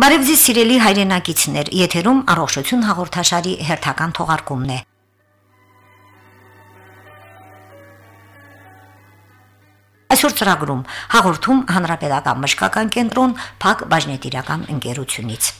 Բարև ձեզ սիրելի հայրենակիցներ, եթերում առողջություն հաղորդաշարի հերթական թողարկումն է։ Այսօր ծրագրում հաղորդում հանրապետական մշկական կենտրոն Փակ բաժնետիրական ընկերությունից։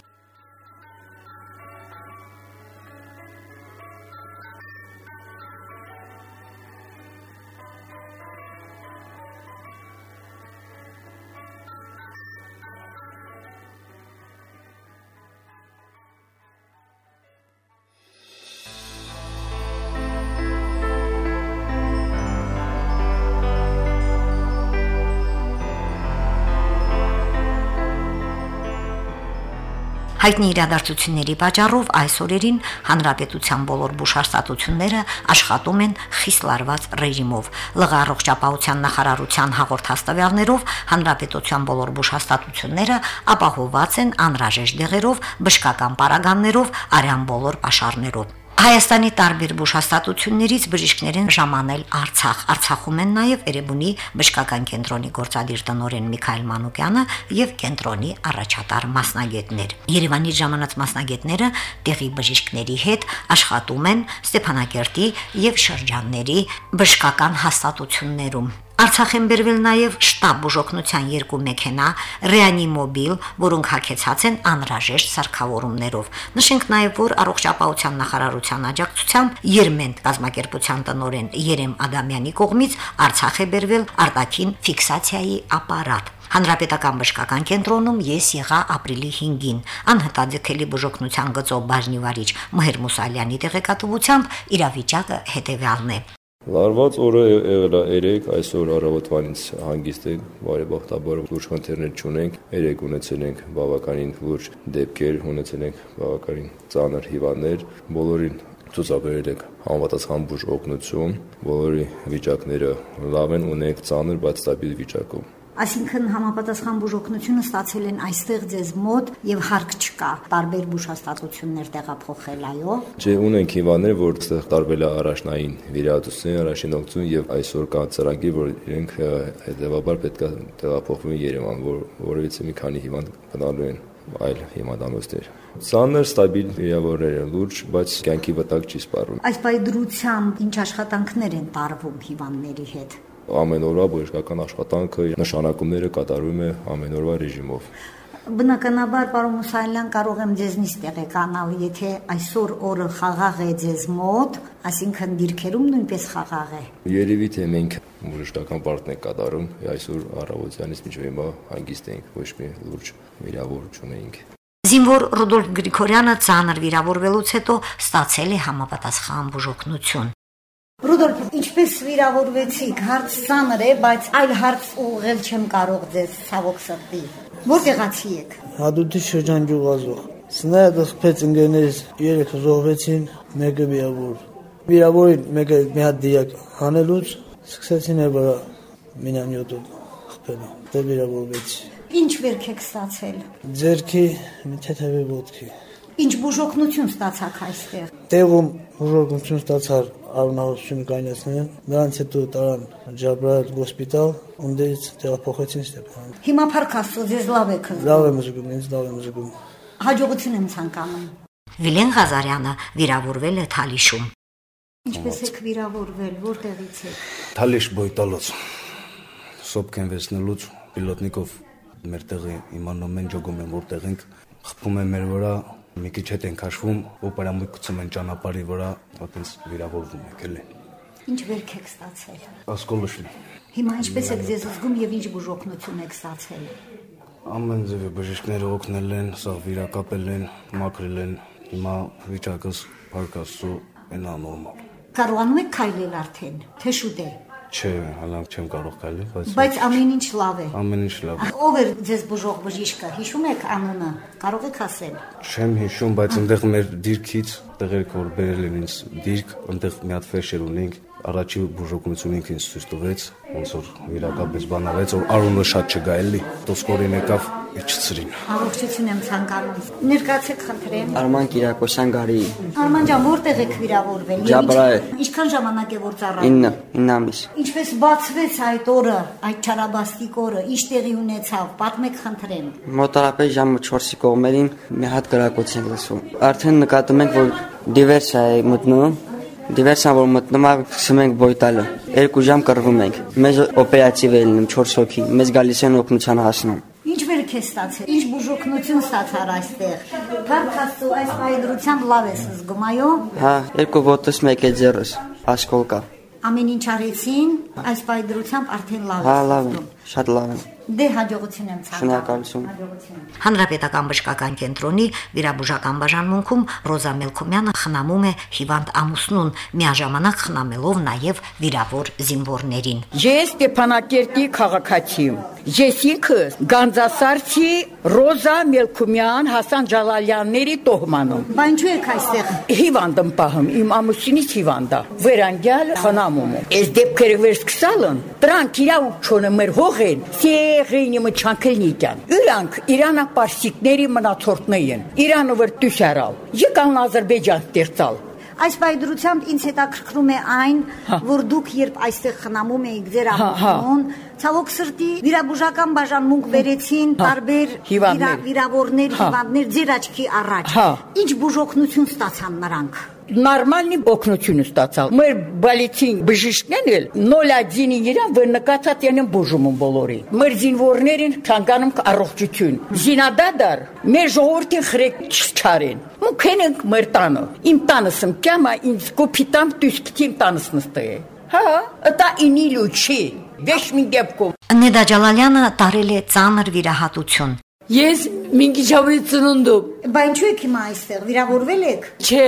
Հայտնի իրադարձությունների պատճառով այս օրերին հանրապետության բոլոր բուժհաստատությունները աշխատում են խիստ լարված ռեժիմով։ ԼՂ առողջապահության նախարարության հաղորդաստավյալներով հանրապետության բոլոր բուժհաստատությունները ապահովված են անհրաժեշտ դեղերով, բժշկական պարագաններով, արյան բոլոր pašարներով։ Հայաստանի տարբեր բուժհաստատություններից բժիշկներին ժամանել Արցախ։ Արցախում են նաև Էրեբունի բժշկական կենտրոնի գործադիր տնօրեն Միքայել Մանուկյանը եւ կենտրոնի առաջատար մասնագետներ։ Երևանի ժամանած մասնագետները տեղի բժիշկների հետ աշխատում են Ստեփանակերտի եւ շրջանների բժշկական հաստատություններում։ Արցախ են բերվել նաև շտաբ բուժօգնության երկու մեքենա, ռեանիմոբիլ, որոնք հագեցած են անհրաժեշտ սարքավորումներով։ Նշենք նաև, որ առողջապահության նախարարության աջակցությամբ Երմենտ կազմակերպության տնօրեն Երեմ Ադամյանի կողմից Արցախ է բերվել արտաքին ֆիքսացիայի ապարատ։ Հանրապետական բժշկական կենտրոնում ես եղա ապրիլի 5-ին։ Անհետաձգելի բուժօգնության գծով բաժնի վարիչ Մհեր Մուսալյանի տեղեկատվությամբ իրավիճակը հետևյալն է։ Լարված օրը եղել է 3, այսօր առավոտվանից հանգիստ ենք, բարեբախտաբար լուրջ խնդիրներ չունենք, 3 ունեցել ենք բավականին լուրջ դեպքեր, ունեցել ենք բավականին ծանր հիվանդներ, բոլորին ցուցաբերել ենք համապատասխան բուժ օգնություն, բոլորի վիճակները լավ են, ունենք ծանր, բայց ստաբիլ վիճակում։ Այսինքն համապատասխան բուժօգնությունը ստացել են այստեղ ձեզ մոտ եւ հարկ չկա տարբեր բուժհաստատություններ տեղափոխել, այո։ Չէ, ունենք հիվանդներ, որ այստեղ տարվել է առաջնային վիրահատություն, առաջին օգնություն եւ այսօր կա ծրագիր, որ իրենք հետեւաբար պետք է տեղափոխվեն Երևան, որ որովհետեւ մի քանի հիվանդ գնալու են այլ հիմնադամոստեր։ Սանր ստաբիլ վիրավորներ են լուրջ, բայց կյանքի վտակ չի սպառում։ Այս բայդրությամբ ինչ աշխատանքներ են տարվում հիվանդների հետ ամեն օրվա բժշկական աշխատանքը նշանակումները կատարվում է ամեն օրվա ռեժիմով։ Բնականաբար, պարոն Մուսալյան, կարող եմ ձեզնից տեղեկանալ, եթե այսօր օրը խաղաղ է ձեզ մոտ, այսինքն դիրքերում նույնպես խաղաղ է։ Երևի թե մենք բժշկական պարտն ենք կատարում, այսօր առավոտյանից մինչև հիմա հանգիստ ենք, ոչ մի լուրջ վիրավոր չունենք։ Զինվոր Ռուդոլֆ Գրիգորյանը ցաներ վիրավորվելուց հետո ստացել է համապատասխան բուժօգնություն։ Ռուդոլֆ, ինչպես վիրավորվեցիք, հարց ծանր է, բայց այլ հարց ուղղել չեմ կարող ձեզ ցավոք սրտի։ Որտեղացի եք։ Հադուտի շրջան ջուղազող։ Սնայդը խփեց ընկերներից երեք զոհվեցին, մեկը վիրավոր։ Վիրավորին մեկը մի հատ դիակ հանելուց սկսեցին վրա մինամյոտը խփել։ Դե վիրավորվեցի։ Ինչ վերք եք ստացել։ Ձերքի, մի թեթևի ոտքի։ Ինչ բուժօգնություն ստացաք այստեղ։ Տեղում բուժօգնություն ստացար արունահոսություն կանեցնեն, նրանց հետո տարան Ջաբրայել հոսպիտալ, ունդերից տեղափոխեցին Ստեփան։ Հիմա փառք Աստծո, ձեզ լավ եք Լավ եմ զգում, ինձ լավ եմ զգում։ Հաջողություն եմ ցանկանում։ Վիլեն Ղազարյանը վիրավորվել է Թալիշում։ Ինչպես եք վիրավորվել, որտեղից եք։ Թալիշ Բոյտալոց։ Սոպկեն վեսնելուց պիլոտնիկով մեր տեղի իմանում են ջոգում են որտեղ ենք, խփում են մեր վրա, մի քիչ հետ ենք հաշվում, օպերամույք գցում են ճանապարհի վրա, այտենց վիրավորվում եք էլի։ Ինչ վերք եք ստացել։ Ասկոլոշն։ Հիմա ինչպես եք ձեզ զգում եւ ինչ բուժօգնություն եք ստացել։ Ամեն ձևի բժիշկները օգնել են, սա վիրակապել են, մաքրել են։ Հիմա վիճակս բարգասու այնա նորմալ։ Կարողանում եք քայլել արդեն, թե շուտ է։ Չէ, հալանք չեմ կարող քայլել, բայց Բայց ամեն ինչ լավ է։ Ամեն ինչ լավ։ Ով էր ձեզ բուժող բժիշկը։ Հիշում եք անունը։ Կարող եք ասել։ Չեմ հիշում, բայց այնտեղ մեր դիրքից տեղեր կոր բերել են ինձ դիրք, այնտեղ մի հատ ֆեշեր ունենք, առաջի բուժօգնությունը ինքը ինձ ցույց տվեց, ոնց որ իրակապես բան արեց, որ արունը շատ չգա էլի։ Տոսկորին եկավ իջցրին։ Առողջություն եմ ցանկանում։ Ներկացեք խնդրեմ։ Արման Կիրակոսյան Գարի Արման ջան, որտեղ եք վիրավորվել։ ինչ- Ինչքան ժամանակ է որ ծառայում։ 9 9 ամիս։ Ինչպես բացվեց այդ օրը, այդ չարաբաստիկ օրը, ինչ տեղի ունեցավ, պատմեք խնդրեմ։ Մոտարապես ժամը 4-ի կողմերին մի հատ գրակոց ենք լսում։ Արդեն նկատում ենք, որ դիվերսիա է մտնում։ Դիվերսիան որ մտնում է, սկսում բոյտալը։ 2 ժամ կռվում ենք։ Մեզ օպերատիվ է լինում 4 հոգի։ Մեզ գալիս են օգնության հասնում։ Ինչ վերք է ստացել։ Ինչ բուժօգնություն ստացար այստեղ։ Փառքաստու այս հայդրությամբ լավ ես զգում, այո։ Հա, երկու ոտս մեկ է ձեռս։ Ասկոլկա։ Ամեն ինչ արեցին, այս հայդրությամբ արդեն լավ Հա, ես լավ է։ Շատ լավ է։ Դե հաջողություն եմ ցանկանում։ Շնորհակալություն։ Հաջողություն։ Հանրապետական բժշկական կենտրոնի վիրաբուժական բաժանմունքում Ռոզա Մելքոմյանը խնամում է հիվանդ ամուսնուն, միաժամանակ խնամելով նաև վիրավոր զինվորներին։ Ես Ստեփանակերտի քաղաքացի եմ։ Ես ինքս Գանձասարցի Ռոզա Մելքումյան Հասան Ջալալյանների տոհմանում։ Բա ինչու եք այստեղ։ Հիվանդ եմ պահում, իմ ամուսինից հիվանդ է։ Վերանգյալ խնամում եմ։ Այս դեպքերը վերսկսալն, դրանք իրավունք չունեն մեր հողեն, սեղինի մչանքելնիկյան։ Իրանք Իրանա պարսիկների մնացորդներն, Իրանը վր դուսարալ։ Եկան Ադրբեջան ստեղծալ։ Այս բայդրությամբ ինձ հետաքրքրում է այն, որ դուք երբ այստեղ խնամում էիք ձեր Հա, հա։ ամուսնուն, ցավոք սրտի վիրաբուժական բաժանմունք վերեցին տարբեր վիրավորներ, Հա։ հիվանդներ ձեր աչքի առաջ։ Հա։ Ինչ բուժօգնություն ստացան նրանք։ նորմալնի օգնություն ստացալ։ Մեր բալիցին բժիշկներն էլ 0-1-ի իրան որ նկատած են բուժում են բոլորի։ Մեր զինվորներին ցանկանում առողջություն։ Զինադադար մեր ժողովրդին խրեք չչարեն։ Մուքեն ենք մեր տանը։ Իմ տանս եմ կյամա ինձ կոպիտամ դուսկտիմ տանս նստե։ Հա, ըտա ինիլու չի։ Վեշ մի դեպքում Նեդա Ջալալյանը տարել է ծանր վիրահատություն։ Ես Մինկիչավի ծնունդում Բա ինչու եք հիմա այստեղ վիրավորվել եք։ չէ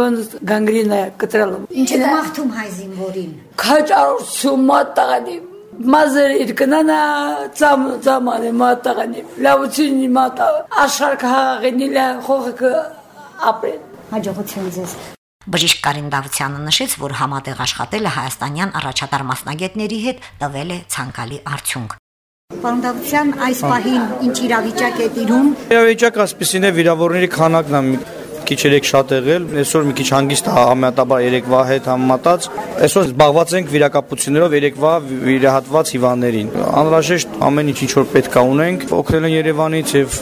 ոնց գանգրինա կտրել Ինչ եք մաղթում հայ զինվորին։ քաճարություն մատաղանի մազեր իր կնանա ծամ ծամանը մատաղանի լավություն մատա աշխարհ հաղինի լա խոխը ապրեն Հաջողություն ձեզ։ Բժիշկ Կարին Դավթյանը նշեց, որ համատեղ աշխատելը հայաստանյան առաջատար մասնագետների հետ տվել է ցանկալի արդյունք։ Պարոն Դավթյան, այս պահին ինչ իրավիճակ է տիրում։ Իրավիճակը ասպեսին է վիրավորների քանակն է քիչ երեք շատ եղել, այսօր մի քիչ հանգիստ է համատաբար երեկվա հետ համատած։ Այսօր զբաղված ենք վիրակապություններով երեկվա վիրահատված հիվանդներին։ Անհրաժեշտ ամեն ինչ ինչ որ պետք է ունենք, օգնել են Երևանից եւ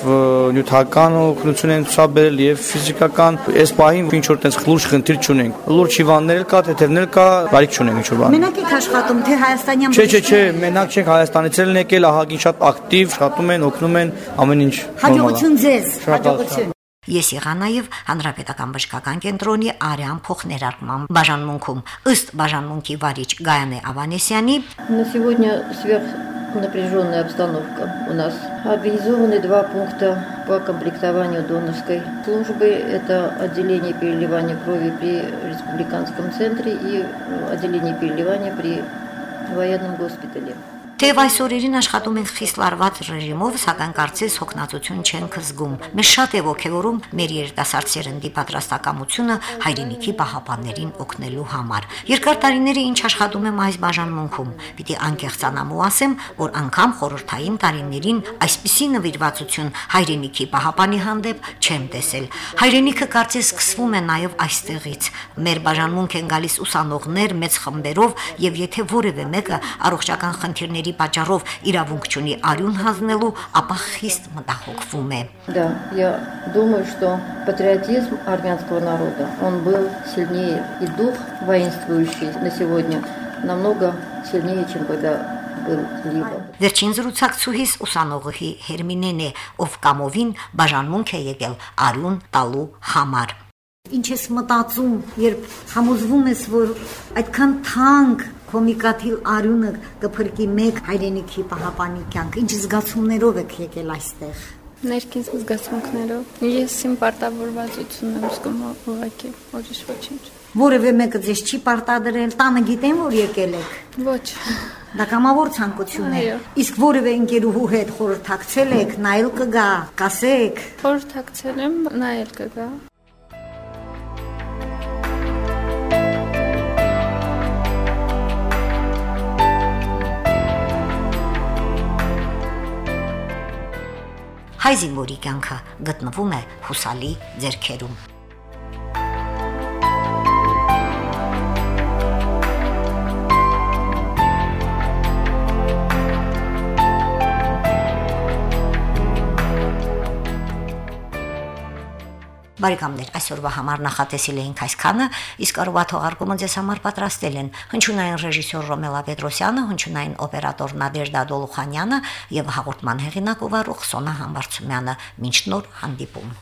նյութական օգնություն են ցուցաբերել եւ ֆիզիկական։ Այս պահին ինչ որ տես լուրջ խնդիր չունենք։ Լուրջ հիվանդներ կա, թեթևներ կա, բարիք չունենք ինչ որ բան։ Մենակ եք աշխատում, թե հայաստանյան Չէ, չէ, չէ, մենակ չենք Հայաստանից էլ եկել, ահագին շատ ակտիվ, աշխատում են, օգնում են, ամեն ինչ։ Հաջողություն ձեզ, հաջողություն։ Ես եղա նաև Հանրապետական բժշկական կենտրոնի արյան փոխներարկման բաժանմունքում։ Ըստ բաժանմունքի վարիչ Գայանե Ավանեսյանի На сегодня сверхнапряженная обстановка у нас. Организованы два пункта по комплектованию донорской службы. Это отделение переливания крови при республиканском центре и э, отделение переливания при военном госпитале. Թեև այս օրերին աշխատում ենք խիստ լարված ռեժիմով, սակայն կարծես հոգնածություն չենք զգում։ Մեզ շատ է ողջևորում մեր երիտասարդ սերնդի պատրաստակամությունը հայրենիքի պահապաններին օգնելու համար։ Երկար տարիների ինչ աշխատում եմ այս բաժանմունքում, պիտի անկեղծանամ ու ասեմ, որ անգամ խորհրդային տարիներին այսպիսի նվիրվածություն հայրենիքի պահապանի հանդեպ չեմ տեսել։ Հայրենիքը կարծես սկսվում է նաև այստեղից։ Մեր բաժանմունք են գալիս ուսանողներ մեծ խմբերով եւ եթե որևէ մեկը առողջական խնդիրների պատճառով իրավունք չունի արյուն հանձնելու, ապա խիստ մտահոգվում է։ Да, я думаю, что патриотизм армянского народа, он был сильнее, и дух воинствующий на сегодня намного сильнее, чем когда был либо. Վերջին զրուցակցուհիս ուսանողի Հերմինեն է, ով կամովին բաժանմունք է եկել արյուն տալու համար։ Ինչ ես մտածում, երբ համոզվում ես, որ այդքան թանկ կոմիկաթիլ արյունը կփրկի մեկ հայրենիքի պահապանի կյանք։ Ինչ զգացումներով եք եկել այստեղ։ Ներքին զգացմունքներով ես իմ պարտավորվածությունն եմ զգում ուղղակի, ուրիշ ոչինչ։ Որևէ մեկը ձեզ չի պարտադրել, տանը գիտեն, որ եկել եք։ Ոչ։ Դա կամավոր ցանկություն է։ Իսկ որևէ ընկերուհու հետ խորհրդակցել եք, նայել կգա, կասեք։ Խորհրդակցել եմ, նայել կգա։ հայ զինվորի կյանքը գտնվում է հուսալի ձեռքերում։ Բարեկամներ, այսօրվա համար նախատեսել էինք այսքանը, իսկ առողջա թողարկումը ձեզ համար պատրաստել են հնչյունային ռեժիսոր Ռոմելա Պետրոսյանը, հնչյունային օպերատոր Նադեժդա Դոլուխանյանը եւ հաղորդման հեղինակ ով Սոնա Համբարձումյանը։ Մինչ նոր հանդիպում։